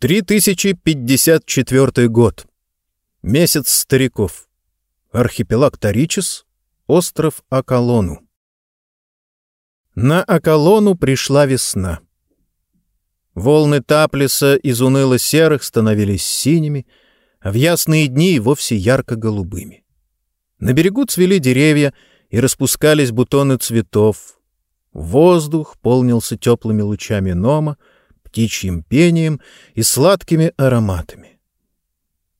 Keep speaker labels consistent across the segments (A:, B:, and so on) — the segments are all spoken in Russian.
A: 3054 год. Месяц стариков. Архипелаг Таричес. Остров Акалону. На Акалону пришла весна. Волны Таплиса из уныло-серых становились синими, а в ясные дни вовсе ярко-голубыми. На берегу цвели деревья и распускались бутоны цветов. Воздух полнился теплыми лучами нома, птичьим пением и сладкими ароматами.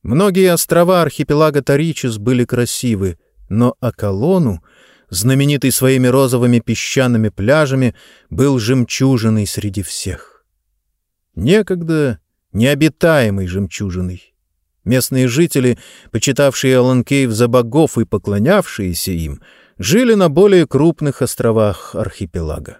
A: Многие острова архипелага Таричес были красивы, но Акалону, знаменитый своими розовыми песчаными пляжами, был жемчужиной среди всех. Некогда необитаемой жемчужиной. Местные жители, почитавшие Аланкейв за богов и поклонявшиеся им, жили на более крупных островах архипелага.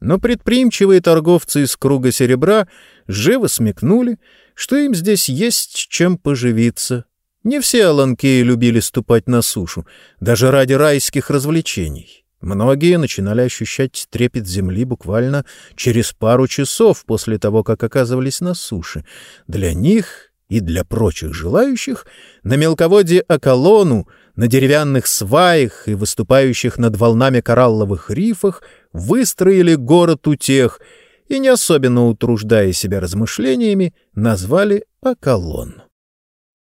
A: Но предприимчивые торговцы из круга серебра живо смекнули, что им здесь есть чем поживиться. Не все аланкеи любили ступать на сушу, даже ради райских развлечений. Многие начинали ощущать трепет земли буквально через пару часов после того, как оказывались на суше. Для них и для прочих желающих на мелководье Акалону, на деревянных сваях и выступающих над волнами коралловых рифах выстроили город утех и, не особенно утруждая себя размышлениями, назвали Акалон.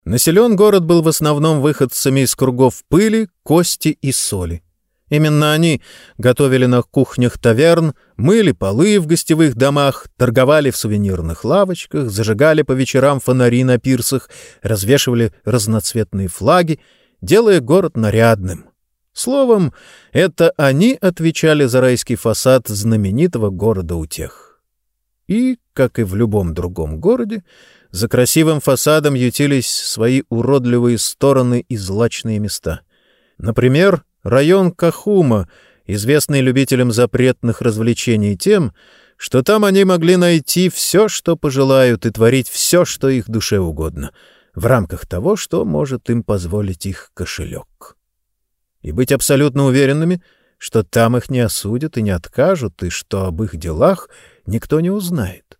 A: Населен город был в основном выходцами из кругов пыли, кости и соли. Именно они готовили на кухнях таверн, мыли полы в гостевых домах, торговали в сувенирных лавочках, зажигали по вечерам фонари на пирсах, развешивали разноцветные флаги, делая город нарядным. Словом, это они отвечали за райский фасад знаменитого города Утех. И, как и в любом другом городе, за красивым фасадом ютились свои уродливые стороны и злачные места. Например, район Кахума, известный любителям запретных развлечений тем, что там они могли найти все, что пожелают, и творить все, что их душе угодно, в рамках того, что может им позволить их кошелек и быть абсолютно уверенными, что там их не осудят и не откажут, и что об их делах никто не узнает.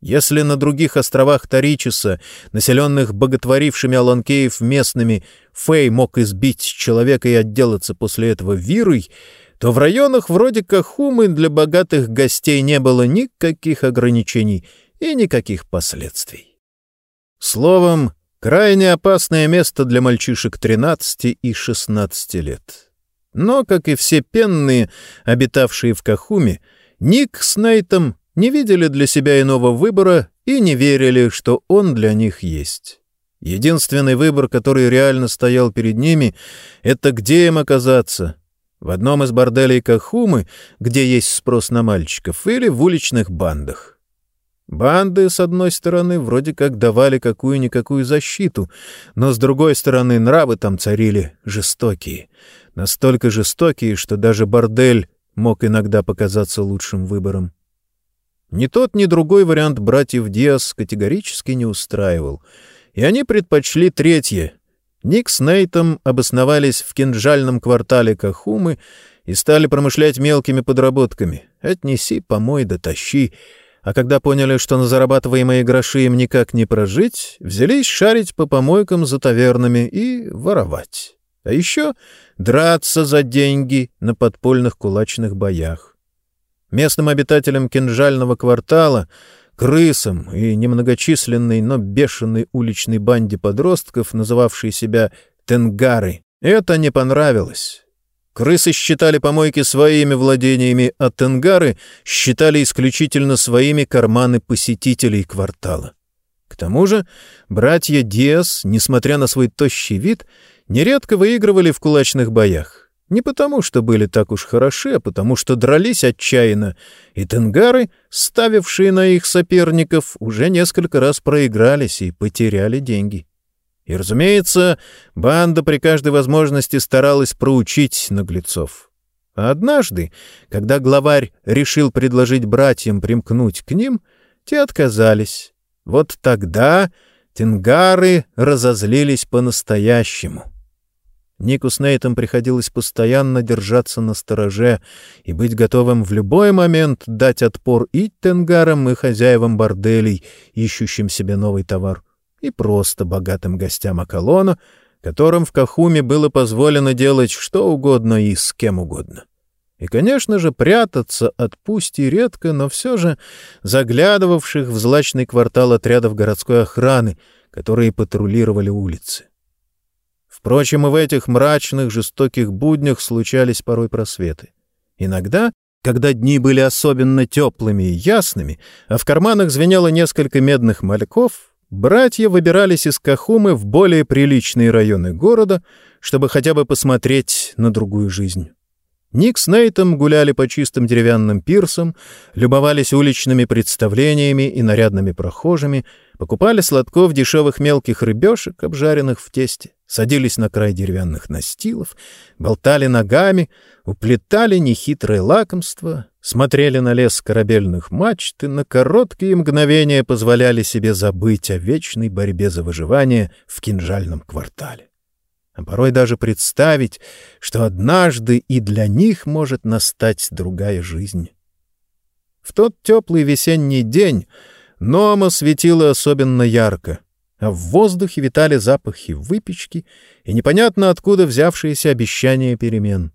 A: Если на других островах Таричеса, населенных боготворившими Аланкеев местными, Фей мог избить человека и отделаться после этого вирой, то в районах вроде Кахумы для богатых гостей не было никаких ограничений и никаких последствий. Словом, Крайне опасное место для мальчишек 13 и 16 лет. Но, как и все пенные, обитавшие в Кахуме, Ник с Нейтом не видели для себя иного выбора и не верили, что он для них есть. Единственный выбор, который реально стоял перед ними, — это где им оказаться. В одном из борделей Кахумы, где есть спрос на мальчиков, или в уличных бандах. Банды, с одной стороны, вроде как давали какую-никакую защиту, но с другой стороны нравы там царили жестокие. Настолько жестокие, что даже бордель мог иногда показаться лучшим выбором. Ни тот, ни другой вариант братьев Диас категорически не устраивал, и они предпочли третье. Ник с Нейтом обосновались в кинжальном квартале Кахумы и стали промышлять мелкими подработками. «Отнеси, помой, дотащи», а когда поняли, что на зарабатываемые гроши им никак не прожить, взялись шарить по помойкам за тавернами и воровать. А еще драться за деньги на подпольных кулачных боях. Местным обитателям кинжального квартала, крысам и немногочисленной, но бешеной уличной банде подростков, называвшей себя «тенгары», это не понравилось. Крысы считали помойки своими владениями, а тенгары считали исключительно своими карманы посетителей квартала. К тому же братья Диас, несмотря на свой тощий вид, нередко выигрывали в кулачных боях. Не потому, что были так уж хороши, а потому, что дрались отчаянно, и тенгары, ставившие на их соперников, уже несколько раз проигрались и потеряли деньги. И, разумеется, банда при каждой возможности старалась проучить наглецов. А однажды, когда главарь решил предложить братьям примкнуть к ним, те отказались. Вот тогда тенгары разозлились по-настоящему. Нику с Нейтом приходилось постоянно держаться на стороже и быть готовым в любой момент дать отпор и тенгарам, и хозяевам борделей, ищущим себе новый товар, и просто богатым гостям Акалона, которым в Кахуме было позволено делать что угодно и с кем угодно. И, конечно же, прятаться от пусть и редко, но все же заглядывавших в злачный квартал отрядов городской охраны, которые патрулировали улицы. Впрочем, и в этих мрачных, жестоких буднях случались порой просветы. Иногда, когда дни были особенно теплыми и ясными, а в карманах звенело несколько медных мальков, братья выбирались из Кахумы в более приличные районы города, чтобы хотя бы посмотреть на другую жизнь. Ник с Нейтом гуляли по чистым деревянным пирсам, любовались уличными представлениями и нарядными прохожими, покупали сладков дешевых мелких рыбешек, обжаренных в тесте, садились на край деревянных настилов, болтали ногами, уплетали нехитрое лакомство, смотрели на лес корабельных мачт и на короткие мгновения позволяли себе забыть о вечной борьбе за выживание в кинжальном квартале а порой даже представить, что однажды и для них может настать другая жизнь. В тот теплый весенний день Нома светила особенно ярко, а в воздухе витали запахи выпечки и непонятно откуда взявшиеся обещания перемен.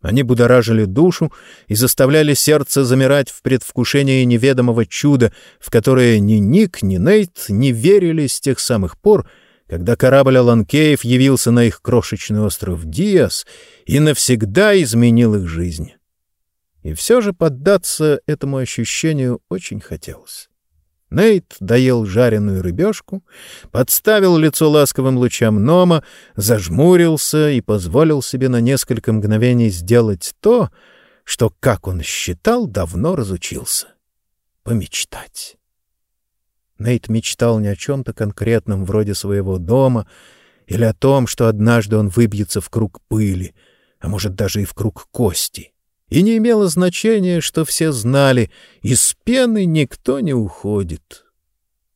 A: Они будоражили душу и заставляли сердце замирать в предвкушении неведомого чуда, в которое ни Ник, ни Нейт не верили с тех самых пор, когда корабль Аланкеев явился на их крошечный остров Диас и навсегда изменил их жизнь. И все же поддаться этому ощущению очень хотелось. Нейт доел жареную рыбешку, подставил лицо ласковым лучам Нома, зажмурился и позволил себе на несколько мгновений сделать то, что, как он считал, давно разучился — помечтать. Нейт мечтал не о чем-то конкретном, вроде своего дома, или о том, что однажды он выбьется в круг пыли, а может даже и в круг кости. И не имело значения, что все знали, из пены никто не уходит.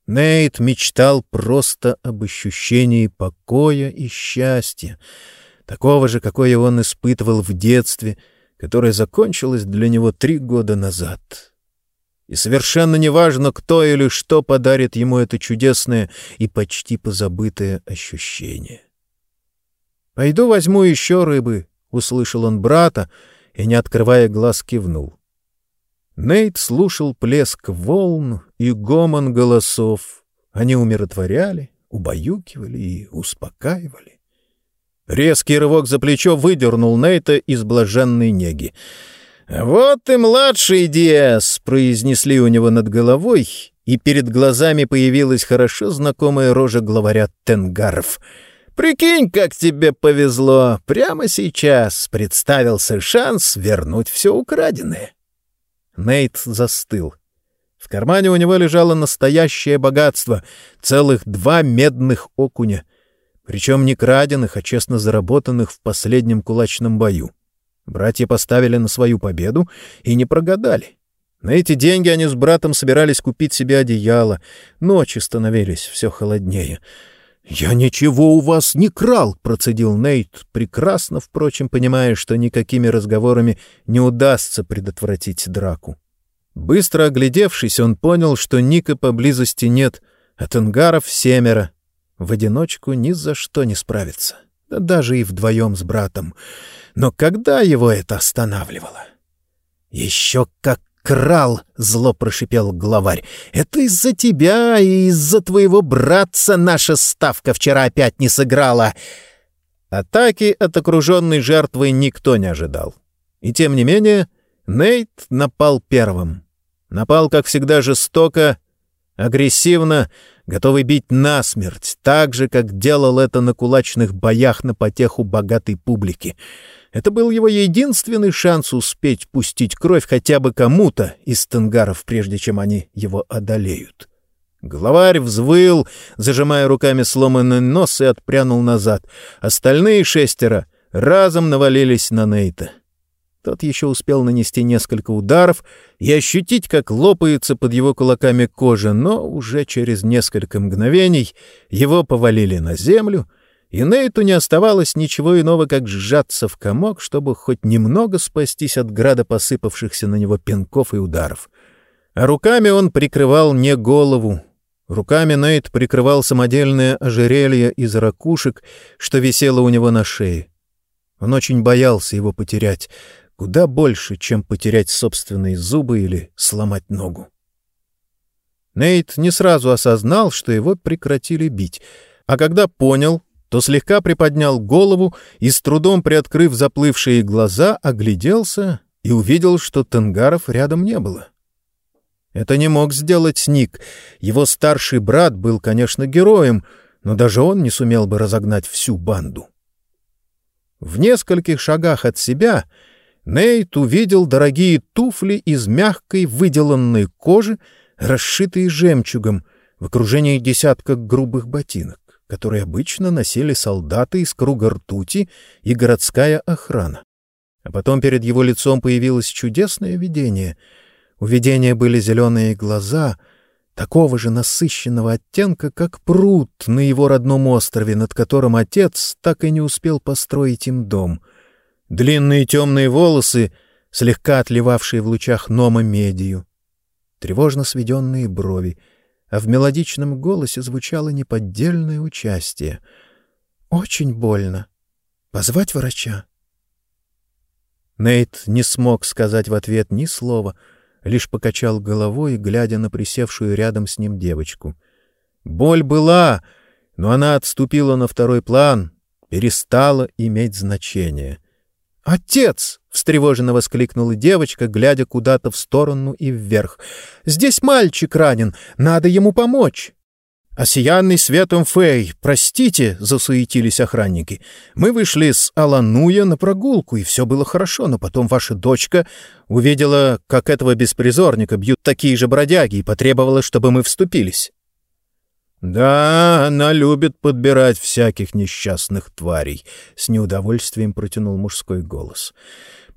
A: Нейт мечтал просто об ощущении покоя и счастья, такого же, какое он испытывал в детстве, которое закончилось для него три года назад и совершенно неважно, кто или что подарит ему это чудесное и почти позабытое ощущение. «Пойду возьму еще рыбы», — услышал он брата и, не открывая глаз, кивнул. Нейт слушал плеск волн и гомон голосов. Они умиротворяли, убаюкивали и успокаивали. Резкий рывок за плечо выдернул Нейта из блаженной неги. «Вот и младший Диас!» — произнесли у него над головой, и перед глазами появилась хорошо знакомая рожа главаря Тенгаров. «Прикинь, как тебе повезло! Прямо сейчас представился шанс вернуть все украденное!» Нейт застыл. В кармане у него лежало настоящее богатство — целых два медных окуня. Причем не краденых, а честно заработанных в последнем кулачном бою. Братья поставили на свою победу и не прогадали. На эти деньги они с братом собирались купить себе одеяло. Ночи становились все холоднее. «Я ничего у вас не крал!» — процедил Нейт, прекрасно, впрочем, понимая, что никакими разговорами не удастся предотвратить драку. Быстро оглядевшись, он понял, что Ника поблизости нет, а Тенгаров семеро. В одиночку ни за что не справится, да даже и вдвоем с братом. Но когда его это останавливало? «Еще как крал!» — зло прошипел главарь. «Это из-за тебя и из-за твоего братца наша ставка вчера опять не сыграла!» Атаки от окруженной жертвы никто не ожидал. И тем не менее Нейт напал первым. Напал, как всегда, жестоко, агрессивно, готовый бить насмерть, так же, как делал это на кулачных боях на потеху богатой публики. Это был его единственный шанс успеть пустить кровь хотя бы кому-то из тенгаров, прежде чем они его одолеют. Главарь взвыл, зажимая руками сломанный нос, и отпрянул назад. Остальные шестеро разом навалились на Нейта. Тот еще успел нанести несколько ударов и ощутить, как лопается под его кулаками кожа, но уже через несколько мгновений его повалили на землю — и Нейту не оставалось ничего иного, как сжаться в комок, чтобы хоть немного спастись от града посыпавшихся на него пинков и ударов. А руками он прикрывал не голову. Руками Нейт прикрывал самодельное ожерелье из ракушек, что висело у него на шее. Он очень боялся его потерять, куда больше, чем потерять собственные зубы или сломать ногу. Нейт не сразу осознал, что его прекратили бить, а когда понял, то слегка приподнял голову и, с трудом приоткрыв заплывшие глаза, огляделся и увидел, что Тенгаров рядом не было. Это не мог сделать Ник. Его старший брат был, конечно, героем, но даже он не сумел бы разогнать всю банду. В нескольких шагах от себя Нейт увидел дорогие туфли из мягкой выделанной кожи, расшитые жемчугом, в окружении десятка грубых ботинок, которые обычно носили солдаты из круга ртути и городская охрана. А потом перед его лицом появилось чудесное видение. У видения были зеленые глаза, такого же насыщенного оттенка, как пруд на его родном острове, над которым отец так и не успел построить им дом. Длинные темные волосы, слегка отливавшие в лучах нома медию, тревожно сведенные брови, а в мелодичном голосе звучало неподдельное участие. «Очень больно. Позвать врача?» Нейт не смог сказать в ответ ни слова, лишь покачал головой, глядя на присевшую рядом с ним девочку. Боль была, но она отступила на второй план, перестала иметь значение — «Отец!» — встревоженно воскликнула девочка, глядя куда-то в сторону и вверх. «Здесь мальчик ранен, надо ему помочь!» «Осиянный светом Фэй, простите!» — засуетились охранники. «Мы вышли с Алануя на прогулку, и все было хорошо, но потом ваша дочка увидела, как этого беспризорника бьют такие же бродяги, и потребовала, чтобы мы вступились». «Да, она любит подбирать всяких несчастных тварей», — с неудовольствием протянул мужской голос.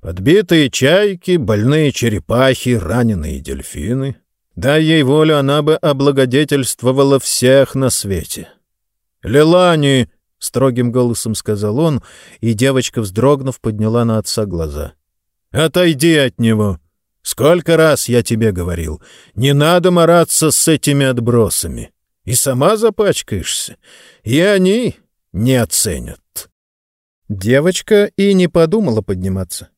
A: «Подбитые чайки, больные черепахи, раненые дельфины. Дай ей волю, она бы облагодетельствовала всех на свете». «Лилани!» — строгим голосом сказал он, и девочка, вздрогнув, подняла на отца глаза. «Отойди от него!» Сколько раз я тебе говорил, не надо мараться с этими отбросами и сама запачкаешься, и они не оценят. Девочка и не подумала подниматься.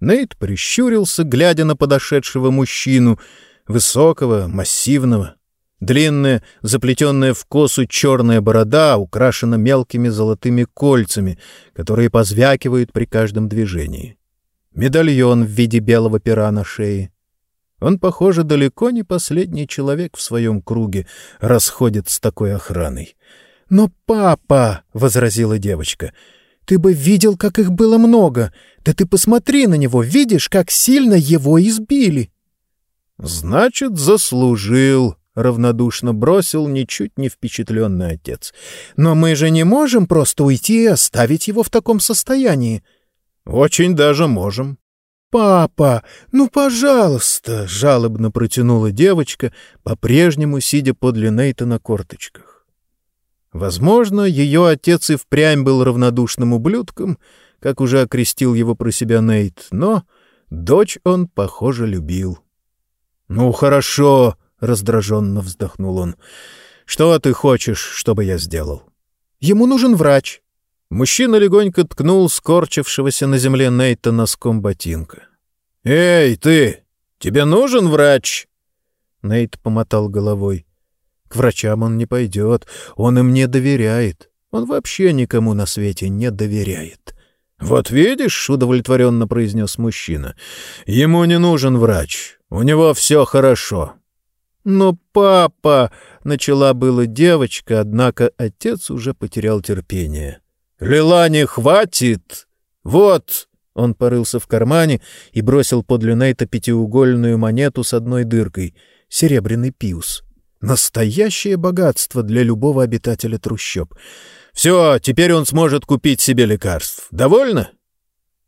A: Нейт прищурился, глядя на подошедшего мужчину, высокого, массивного. Длинная, заплетенная в косу черная борода украшена мелкими золотыми кольцами, которые позвякивают при каждом движении. Медальон в виде белого пера на шее. Он, похоже, далеко не последний человек в своем круге расходит с такой охраной. «Но папа!» — возразила девочка. «Ты бы видел, как их было много! Да ты посмотри на него, видишь, как сильно его избили!» «Значит, заслужил!» — равнодушно бросил ничуть не впечатленный отец. «Но мы же не можем просто уйти и оставить его в таком состоянии!» «Очень даже можем. «Папа, ну, пожалуйста!» — жалобно протянула девочка, по-прежнему сидя подле Нейта на корточках. Возможно, ее отец и впрямь был равнодушным ублюдком, как уже окрестил его про себя Нейт, но дочь он, похоже, любил. «Ну, хорошо!» — раздраженно вздохнул он. «Что ты хочешь, чтобы я сделал?» «Ему нужен врач», Мужчина легонько ткнул скорчившегося на земле Нейта носком ботинка. «Эй, ты! Тебе нужен врач?» Нейт помотал головой. «К врачам он не пойдет, он им не доверяет. Он вообще никому на свете не доверяет». «Вот видишь», — удовлетворенно произнес мужчина, — «ему не нужен врач, у него все хорошо». «Но папа...» — начала была девочка, однако отец уже потерял терпение. «Лилане хватит! Вот!» Он порылся в кармане и бросил подле Нейта пятиугольную монету с одной дыркой — серебряный пиус. Настоящее богатство для любого обитателя трущоб. «Все, теперь он сможет купить себе лекарств. Довольно?»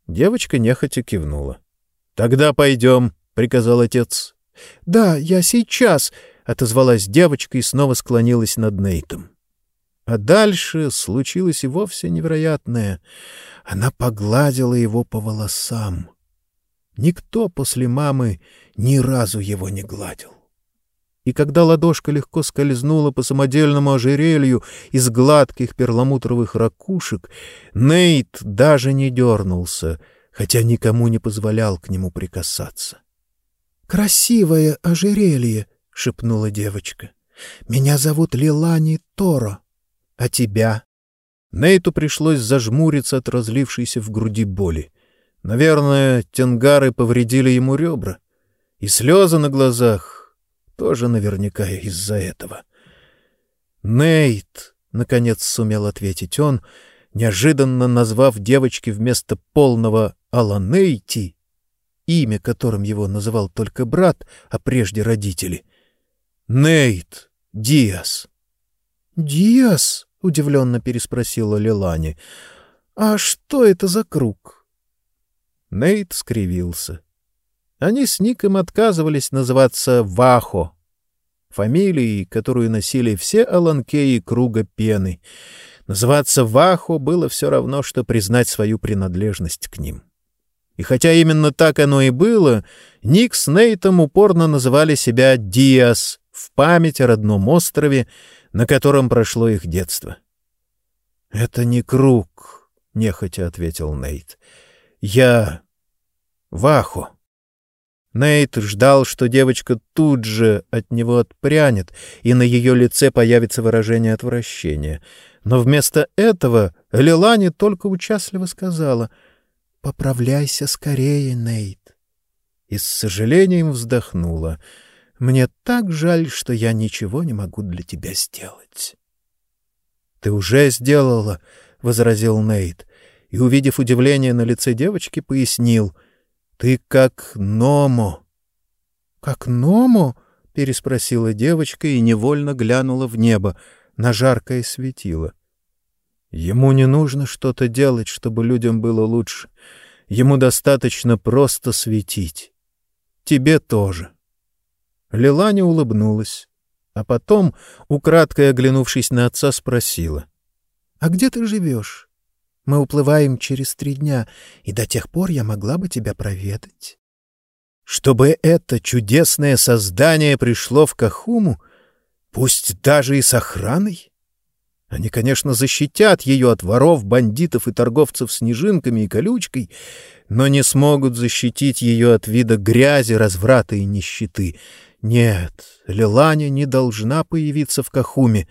A: Девочка нехотя кивнула. «Тогда пойдем», — приказал отец. «Да, я сейчас», — отозвалась девочка и снова склонилась над Нейтом. А дальше случилось и вовсе невероятное. Она погладила его по волосам. Никто после мамы ни разу его не гладил. И когда ладошка легко скользнула по самодельному ожерелью из гладких перламутровых ракушек, Нейт даже не дернулся, хотя никому не позволял к нему прикасаться. «Красивое ожерелье!» — шепнула девочка. «Меня зовут Лилани Торо. А тебя?» Нейту пришлось зажмуриться от разлившейся в груди боли. Наверное, тенгары повредили ему ребра. И слезы на глазах тоже наверняка из-за этого. «Нейт!» — наконец сумел ответить он, неожиданно назвав девочке вместо полного Аланейти, имя которым его называл только брат, а прежде родители. «Нейт Диас!» «Диас?» — удивленно переспросила Лилани. «А что это за круг?» Нейт скривился. Они с Ником отказывались называться Вахо, фамилией, которую носили все аланкеи круга пены. Называться Вахо было все равно, что признать свою принадлежность к ним. И хотя именно так оно и было, Ник с Нейтом упорно называли себя Диас в память о родном острове, на котором прошло их детство. — Это не круг, — нехотя ответил Нейт. — Я... Вахо. Нейт ждал, что девочка тут же от него отпрянет, и на ее лице появится выражение отвращения. Но вместо этого Лилани только участливо сказала «Поправляйся скорее, Нейт». И с сожалением вздохнула — мне так жаль, что я ничего не могу для тебя сделать. — Ты уже сделала, — возразил Нейт, и, увидев удивление на лице девочки, пояснил. — Ты как Номо. — Как Номо? — переспросила девочка и невольно глянула в небо, на жаркое светило. Ему не нужно что-то делать, чтобы людям было лучше. Ему достаточно просто светить. Тебе тоже. — Лиланя улыбнулась, а потом, украдкой оглянувшись на отца, спросила. — А где ты живешь? Мы уплываем через три дня, и до тех пор я могла бы тебя проведать. Чтобы это чудесное создание пришло в Кахуму, пусть даже и с охраной? Они, конечно, защитят ее от воров, бандитов и торговцев снежинками и колючкой, но не смогут защитить ее от вида грязи, разврата и нищеты, нет, Лиланя не должна появиться в Кахуме.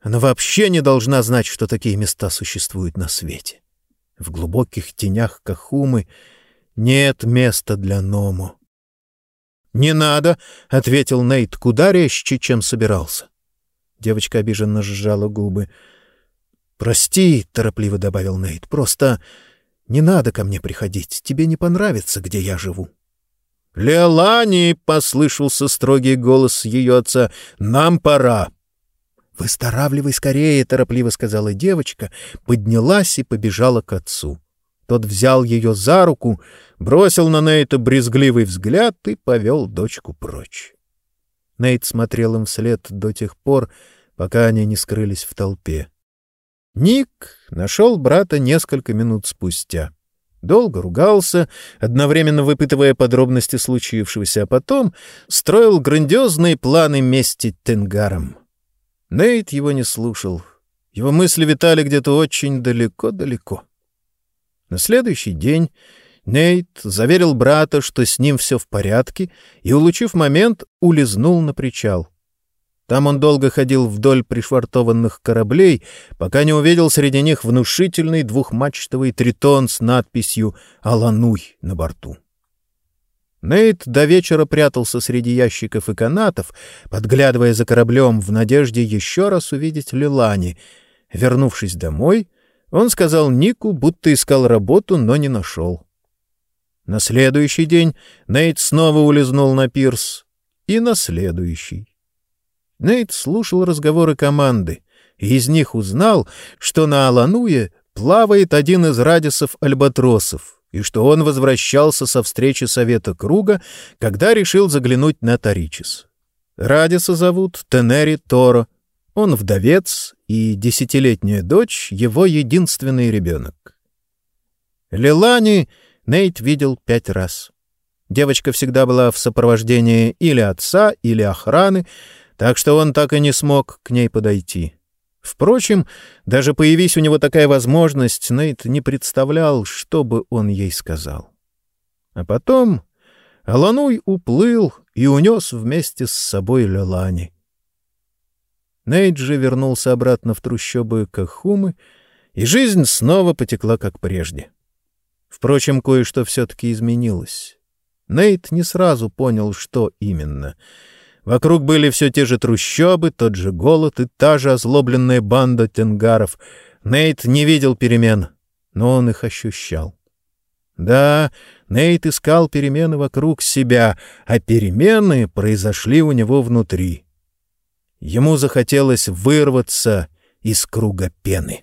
A: Она вообще не должна знать, что такие места существуют на свете. В глубоких тенях Кахумы нет места для Ному. «Не надо!» — ответил Нейт куда резче, чем собирался. Девочка обиженно сжала губы. «Прости», — торопливо добавил Нейт, — «просто не надо ко мне приходить. Тебе не понравится, где я живу». «Леолани!» — послышался строгий голос ее отца. «Нам пора!» «Выздоравливай скорее!» — торопливо сказала девочка, поднялась и побежала к отцу. Тот взял ее за руку, бросил на Нейта брезгливый взгляд и повел дочку прочь. Нейт смотрел им вслед до тех пор, пока они не скрылись в толпе. Ник нашел брата несколько минут спустя. Долго ругался, одновременно выпытывая подробности случившегося, а потом строил грандиозные планы мести Тенгарам. Нейт его не слушал. Его мысли витали где-то очень далеко-далеко. На следующий день Нейт заверил брата, что с ним все в порядке, и, улучив момент, улизнул на причал. Там он долго ходил вдоль пришвартованных кораблей, пока не увидел среди них внушительный двухмачтовый тритон с надписью «Алануй» на борту. Нейт до вечера прятался среди ящиков и канатов, подглядывая за кораблем в надежде еще раз увидеть Лилани. Вернувшись домой, он сказал Нику, будто искал работу, но не нашел. На следующий день Нейт снова улизнул на пирс, и на следующий. Нейт слушал разговоры команды, из них узнал, что на Алануе плавает один из радисов альбатросов, и что он возвращался со встречи Совета Круга, когда решил заглянуть на Таричис. Радиса зовут Тенери Торо, Он вдовец, и десятилетняя дочь — его единственный ребенок. Лилани Нейт видел пять раз. Девочка всегда была в сопровождении или отца, или охраны, так что он так и не смог к ней подойти. Впрочем, даже появись у него такая возможность, Нейт не представлял, что бы он ей сказал. А потом Алануй уплыл и унес вместе с собой Лелани. Нейт же вернулся обратно в трущобы Кахумы, и жизнь снова потекла как прежде. Впрочем, кое-что все-таки изменилось. Нейт не сразу понял, что именно — Вокруг были все те же трущобы, тот же голод и та же озлобленная банда тенгаров. Нейт не видел перемен, но он их ощущал. Да, Нейт искал перемены вокруг себя, а перемены произошли у него внутри. Ему захотелось вырваться из круга пены.